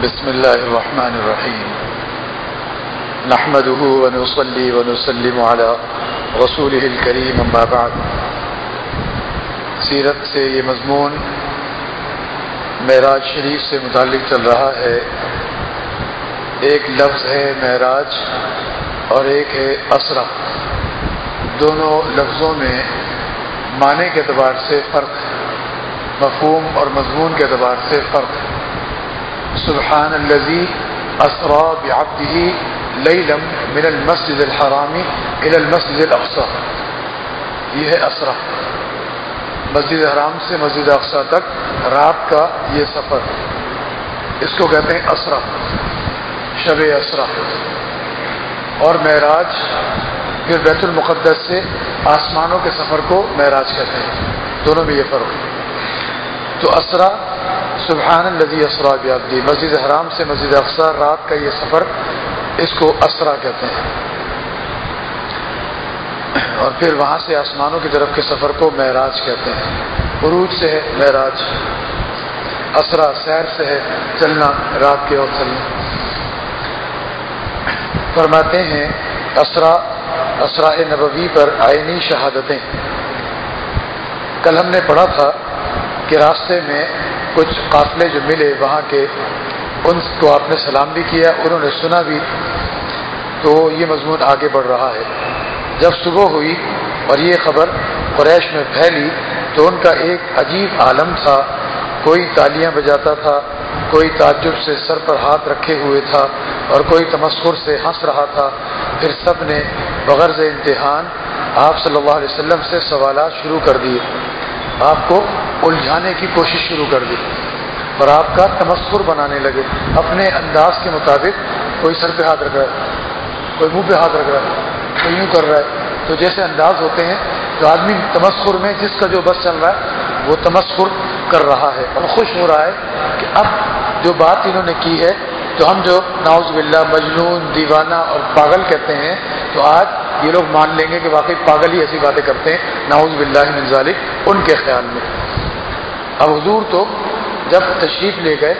بسم الله الرحمن الرحيم. نحمده ونصلي ونسلم على رسوله الكريم اما بعد. سیرت سے یہ مضمون معراج شریف سے متعلق چل رہا ہے۔ ایک لفظ ہے معراج اور ایک ہے اسرا دونوں لفظوں میں معنی کے اعتبار سے فرق، مفہوم اور مضمون کے اعتبار سے فرق۔ ہے سبحان الزی اسرا بعبده لیلا من المسجد الحرامی الى المسجد الاقصى یہ ہے اسرا۔ مسجد حرام سے مسجد اقصا تک رات کا یہ سفر۔ اس کو کہتے ہیں اسرا۔ شب اسرا۔ اور معراج پھر بیت المقدس سے آسمانوں کے سفر کو معراج کہتے ہیں۔ دونوں میں یہ فرق تو اسرا سبحان الدی اسرا بیابدی مسجد حرام سے مسجد افسر رات کا یہ سفر اس کو اسرا کہتے ہیں۔ اور پھر وہاں سے آسمانوں کی طرف کے سفر کو معراج کہتے ہیں۔ عروج سے ہے معراج، اسرا سیر سے ہے، چلنا رات کے اور چلنا۔ فرماتے ہیں، اسرا اسرا نبوی پر آئینی شہادتیں۔ کل ہم نے پڑھا تھا کہ راستے میں کچھ قافلے جو ملے وہاں کے، ان کو آپ نے سلام بھی کیا، انہوں نے سنا بھی، تو یہ مضمون آگے بڑھ رہا ہے۔ جب صبح ہوئی اور یہ خبر قریش میں پھیلی، تو ان کا ایک عجیب عالم تھا۔ کوئی تالیاں بجاتا تھا، کوئی تعجب سے سر پر ہاتھ رکھے ہوئے تھا اور کوئی تمسخر سے ہنس رہا تھا۔ پھر سب نے بغرض امتحان آپ صلی اللہ علیہ وسلم سے سوالات شروع کر دیے۔ آپ کو الجھانے کی کوشش شروع کر دی اور آپ کا تمسخر بنانے لگے۔ اپنے انداز کے مطابق کوئی سر پہ ہاتھ رکھ رہا ہے، کوئی منہ پہ ہاتھ رکھ رہا ہے، کوئی یوں کر رہا ہے۔ تو جیسے انداز ہوتے ہیں، تو آدمی تمسخر میں جس کا جو بس چل رہا ہے، وہ تمسخر کر رہا ہے اور خوش ہو رہا ہے کہ اب جو بات انہوں نے کی ہے، تو ہم جو ناؤز باللہ مجنون، دیوانہ اور پاگل کہتے ہیں، تو آج یہ لوگ مان لیں گے کہ واقعی پاگل ہی ایسی باتیں کرتے ہیں ناؤز باللہ من ذالک، ان کے خیال میں۔ اب حضور تو جب تشریف لے گئے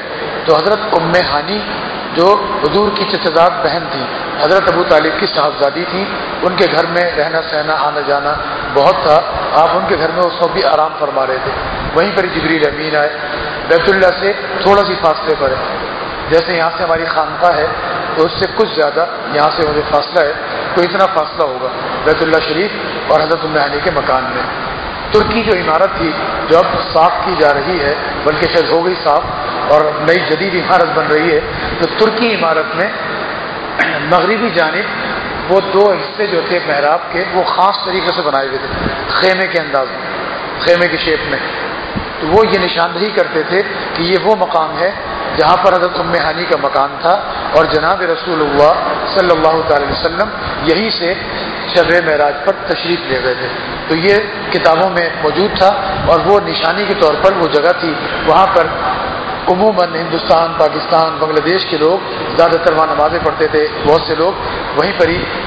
تو حضرت ام ہانی جو حضور کی چچزاد بہن تھی، حضرت ابو طالب کی صاحبزادی تھیں ان کے گھر میں رہنا، سہنا، آنا جانا بہت تھا۔ آپ ان کے گھر میں اس وقت بھی آرام فرما رہے تھے۔ وہیں پر جبریل امین آئے۔ بیت اللہ سے تھوڑا سی فاصلے پر ہے۔ جیسے یہاں سے ہماری خانقاہ ہے، تو اس سے کچھ زیادہ یہاں سے مجھے فاصلہ ہے۔ کوئی اتنا فاصلہ ہوگا۔ بیت اللہ شریف اور حضرت المانی کے مکان میں۔ ترکی جو عمارت تھی، جو اب صاف کی جا رہی ہے، بلکہ شاید ہو گئی صاف اور نئی جدید عمارت بن رہی ہے، تو ترکی عمارت میں مغربی جانب وہ دو حصے جو تھے محراب کے، وہ خاص طریقے سے بنائے ہوئے تھے، خیمے کے انداز میں، خیمے کی شیپ میں۔ تو وہ یہ نشاندہی کرتے تھے کہ یہ وہ مقام ہے جہاں پر حضرت ام ہانی کا مکان تھا اور جناب رسول اللہ صلی اللہ تعالی وسلم یہیں سے شب معراج پر تشریف لے گئے تھے۔ تو یہ کتابوں میں موجود تھا اور وہ نشانی کے طور پر وہ جگہ تھی وہاں پر عموماً ہندوستان، پاکستان، بنگلہ دیش کے لوگ زیادہ تر وہاں نمازیں پڑھتے تھے، بہت سے لوگ وہیں پر ہی